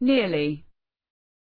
nearly.